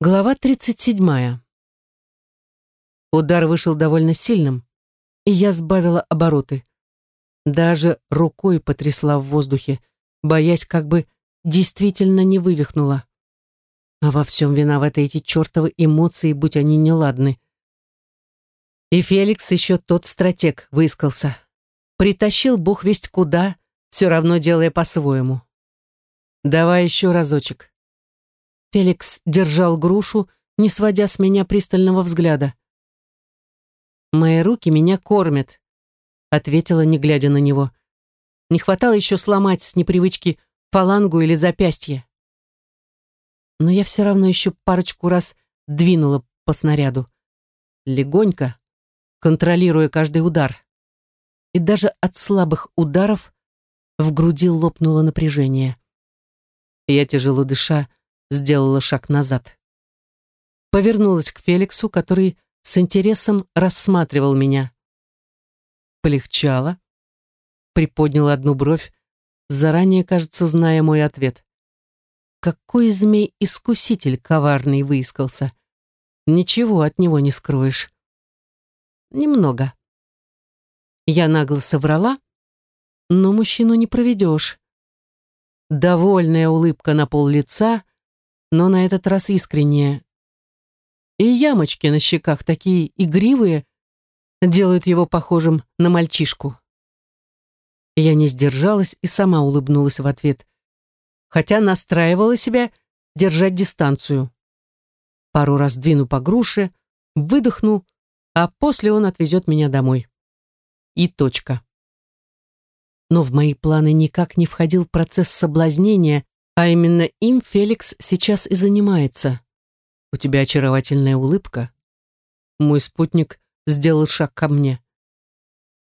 Глава 37. Удар вышел довольно сильным, и я сбавила обороты. Даже рукой потрясла в воздухе, боясь, как бы действительно не вывихнула. А во всем виноваты эти чертовы эмоции, будь они неладны. И Феликс еще тот стратег выискался. Притащил бог весть куда, все равно делая по-своему. «Давай еще разочек», Феликс держал грушу, не сводя с меня пристального взгляда. «Мои руки меня кормят», — ответила, не глядя на него. «Не хватало еще сломать с непривычки фалангу или запястье». Но я все равно еще парочку раз двинула по снаряду. Легонько, контролируя каждый удар. И даже от слабых ударов в груди лопнуло напряжение. Я, тяжело дыша, сделала шаг назад. Повернулась к Феликсу, который с интересом рассматривал меня. Полегчало. Приподнял одну бровь, заранее, кажется, зная мой ответ. Какой змей-искуситель коварный выискался. Ничего от него не скроешь. Немного. Я нагло соврала, но мужчину не проведешь. Довольная улыбка на пол лица, но на этот раз искреннее. И ямочки на щеках такие игривые делают его похожим на мальчишку. Я не сдержалась и сама улыбнулась в ответ, хотя настраивала себя держать дистанцию. Пару раз двину по груше, выдохну, а после он отвезет меня домой. И точка. Но в мои планы никак не входил процесс соблазнения, а именно им Феликс сейчас и занимается. У тебя очаровательная улыбка. Мой спутник сделал шаг ко мне.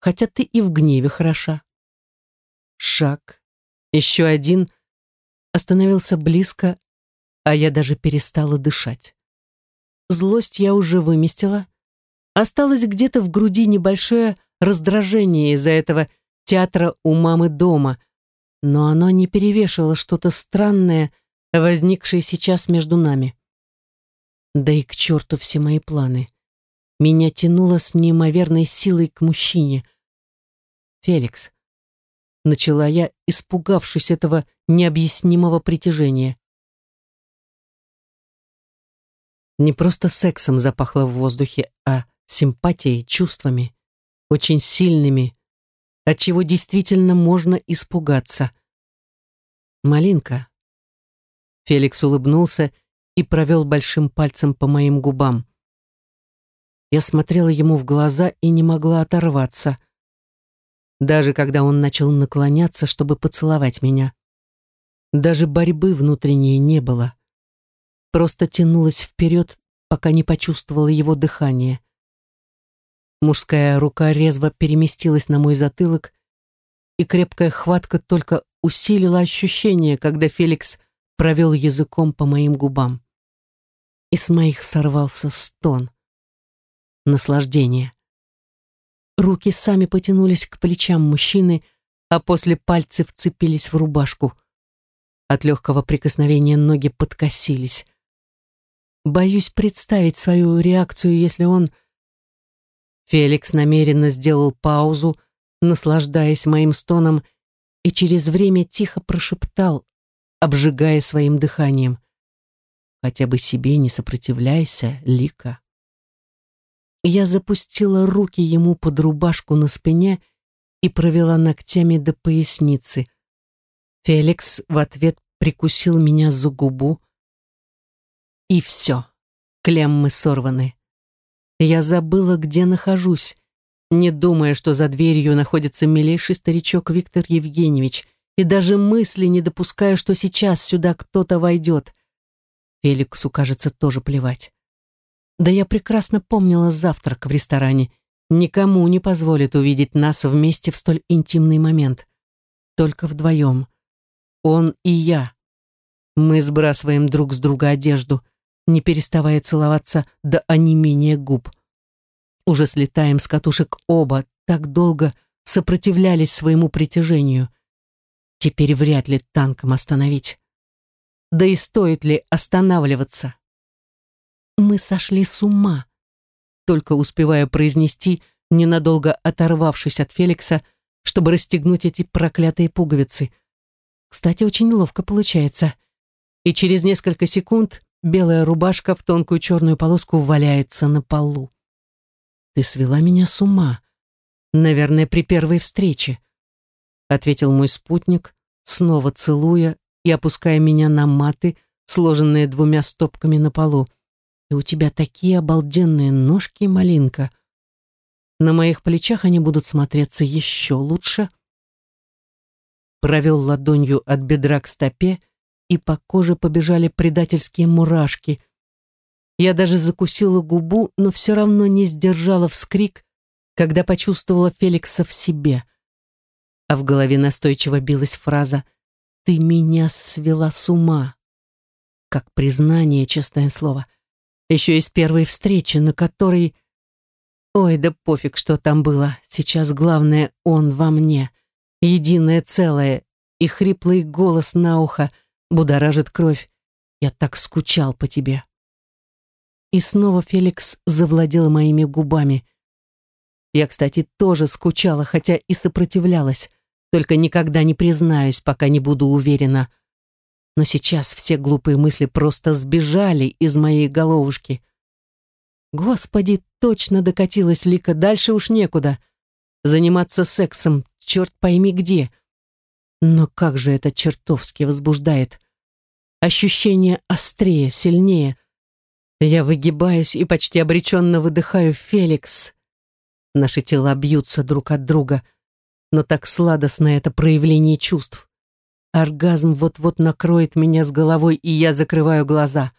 Хотя ты и в гневе хороша. Шаг. Еще один. Остановился близко, а я даже перестала дышать. Злость я уже выместила. Осталось где-то в груди небольшое раздражение из-за этого театра у мамы дома — но оно не перевешивало что-то странное, возникшее сейчас между нами. Да и к черту все мои планы. Меня тянуло с неимоверной силой к мужчине. «Феликс», — начала я, испугавшись этого необъяснимого притяжения. Не просто сексом запахло в воздухе, а симпатией, чувствами, очень сильными, от чего действительно можно испугаться. «Малинка». Феликс улыбнулся и провел большим пальцем по моим губам. Я смотрела ему в глаза и не могла оторваться. Даже когда он начал наклоняться, чтобы поцеловать меня. Даже борьбы внутренней не было. Просто тянулась вперед, пока не почувствовала его дыхание. Мужская рука резво переместилась на мой затылок, и крепкая хватка только усилила ощущение, когда Феликс провел языком по моим губам. И с моих сорвался стон. Наслаждение. Руки сами потянулись к плечам мужчины, а после пальцы вцепились в рубашку. От легкого прикосновения ноги подкосились. Боюсь представить свою реакцию, если он Феликс намеренно сделал паузу, наслаждаясь моим стоном, и через время тихо прошептал, обжигая своим дыханием. «Хотя бы себе не сопротивляйся, Лика». Я запустила руки ему под рубашку на спине и провела ногтями до поясницы. Феликс в ответ прикусил меня за губу. И все, клеммы сорваны. Я забыла, где нахожусь, не думая, что за дверью находится милейший старичок Виктор Евгеньевич, и даже мысли не допуская, что сейчас сюда кто-то войдет. Феликсу, кажется, тоже плевать. Да я прекрасно помнила завтрак в ресторане. Никому не позволит увидеть нас вместе в столь интимный момент. Только вдвоем. Он и я. Мы сбрасываем друг с друга одежду — не переставая целоваться до онемения губ. Уже слетаем с катушек оба, так долго сопротивлялись своему притяжению. Теперь вряд ли танком остановить. Да и стоит ли останавливаться? Мы сошли с ума. Только успевая произнести, ненадолго оторвавшись от Феликса, чтобы расстегнуть эти проклятые пуговицы. Кстати, очень ловко получается. И через несколько секунд белая рубашка в тонкую черную полоску валяется на полу. «Ты свела меня с ума. Наверное, при первой встрече», — ответил мой спутник, снова целуя и опуская меня на маты, сложенные двумя стопками на полу. «И у тебя такие обалденные ножки, малинка. На моих плечах они будут смотреться еще лучше». Провел ладонью от бедра к стопе, и по коже побежали предательские мурашки. Я даже закусила губу, но все равно не сдержала вскрик, когда почувствовала Феликса в себе. А в голове настойчиво билась фраза «Ты меня свела с ума». Как признание, честное слово. Еще из первой встречи, на которой... Ой, да пофиг, что там было. Сейчас главное он во мне. Единое целое. И хриплый голос на ухо — будоражит кровь. Я так скучал по тебе. И снова Феликс завладел моими губами. Я, кстати, тоже скучала, хотя и сопротивлялась, только никогда не признаюсь, пока не буду уверена. Но сейчас все глупые мысли просто сбежали из моей головушки. Господи, точно докатилась Лика, дальше уж некуда. Заниматься сексом, черт пойми где. Но как же это чертовски возбуждает. Ощущение острее, сильнее. Я выгибаюсь и почти обреченно выдыхаю «Феликс». Наши тела бьются друг от друга, но так сладостно это проявление чувств. Оргазм вот-вот накроет меня с головой, и я закрываю глаза.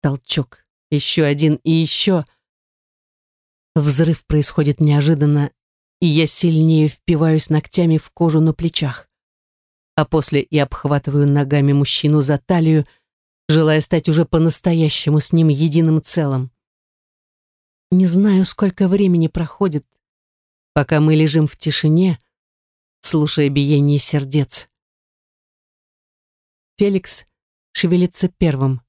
Толчок, еще один и еще. Взрыв происходит неожиданно, и я сильнее впиваюсь ногтями в кожу на плечах а после и обхватываю ногами мужчину за талию, желая стать уже по-настоящему с ним единым целым. Не знаю, сколько времени проходит, пока мы лежим в тишине, слушая биение сердец. Феликс шевелится первым.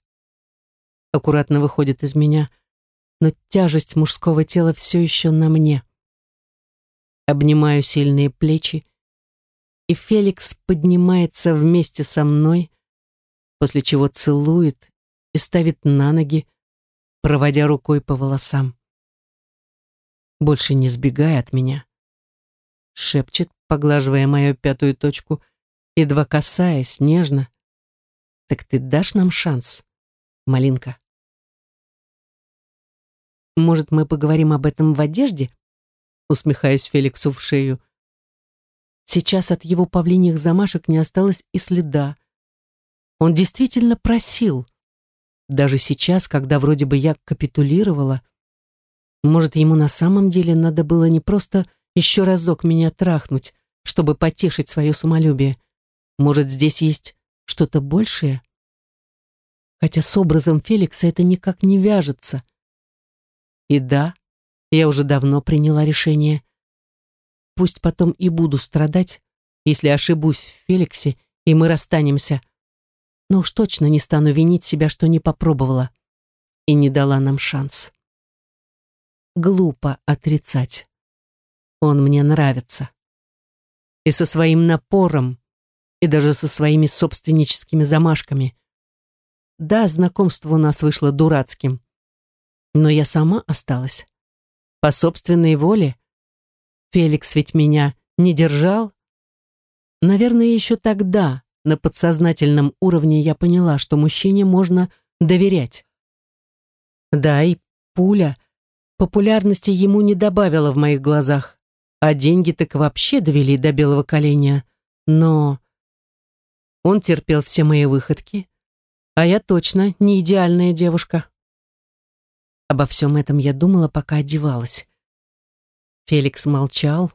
Аккуратно выходит из меня, но тяжесть мужского тела все еще на мне. Обнимаю сильные плечи, и Феликс поднимается вместе со мной, после чего целует и ставит на ноги, проводя рукой по волосам. Больше не сбегая от меня. Шепчет, поглаживая мою пятую точку, едва касаясь, нежно. «Так ты дашь нам шанс, малинка?» «Может, мы поговорим об этом в одежде?» Усмехаясь Феликсу в шею. Сейчас от его павлиньих замашек не осталось и следа. Он действительно просил. Даже сейчас, когда вроде бы я капитулировала, может, ему на самом деле надо было не просто еще разок меня трахнуть, чтобы потешить свое самолюбие. Может, здесь есть что-то большее? Хотя с образом Феликса это никак не вяжется. И да, я уже давно приняла решение. Пусть потом и буду страдать, если ошибусь в Феликсе, и мы расстанемся. Но уж точно не стану винить себя, что не попробовала и не дала нам шанс. Глупо отрицать. Он мне нравится. И со своим напором, и даже со своими собственническими замашками. Да, знакомство у нас вышло дурацким, но я сама осталась. По собственной воле Феликс ведь меня не держал. Наверное, еще тогда, на подсознательном уровне, я поняла, что мужчине можно доверять. Да, и пуля популярности ему не добавила в моих глазах, а деньги так вообще довели до белого коленя. Но он терпел все мои выходки, а я точно не идеальная девушка. Обо всем этом я думала, пока одевалась. Феликс молчал,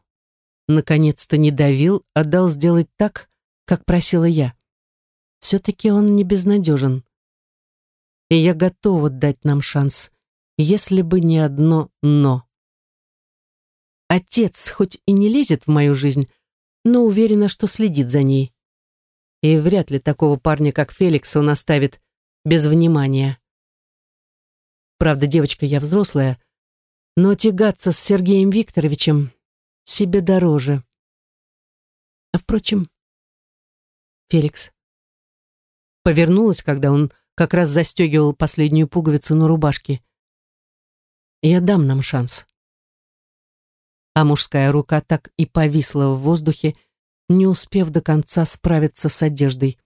наконец-то не давил, а дал сделать так, как просила я. Все-таки он не безнадежен. И я готова дать нам шанс, если бы не одно «но». Отец хоть и не лезет в мою жизнь, но уверена, что следит за ней. И вряд ли такого парня, как Феликс, он оставит без внимания. Правда, девочка я взрослая, но тягаться с Сергеем Викторовичем себе дороже. А впрочем, Феликс повернулась, когда он как раз застегивал последнюю пуговицу на рубашке. Я дам нам шанс. А мужская рука так и повисла в воздухе, не успев до конца справиться с одеждой.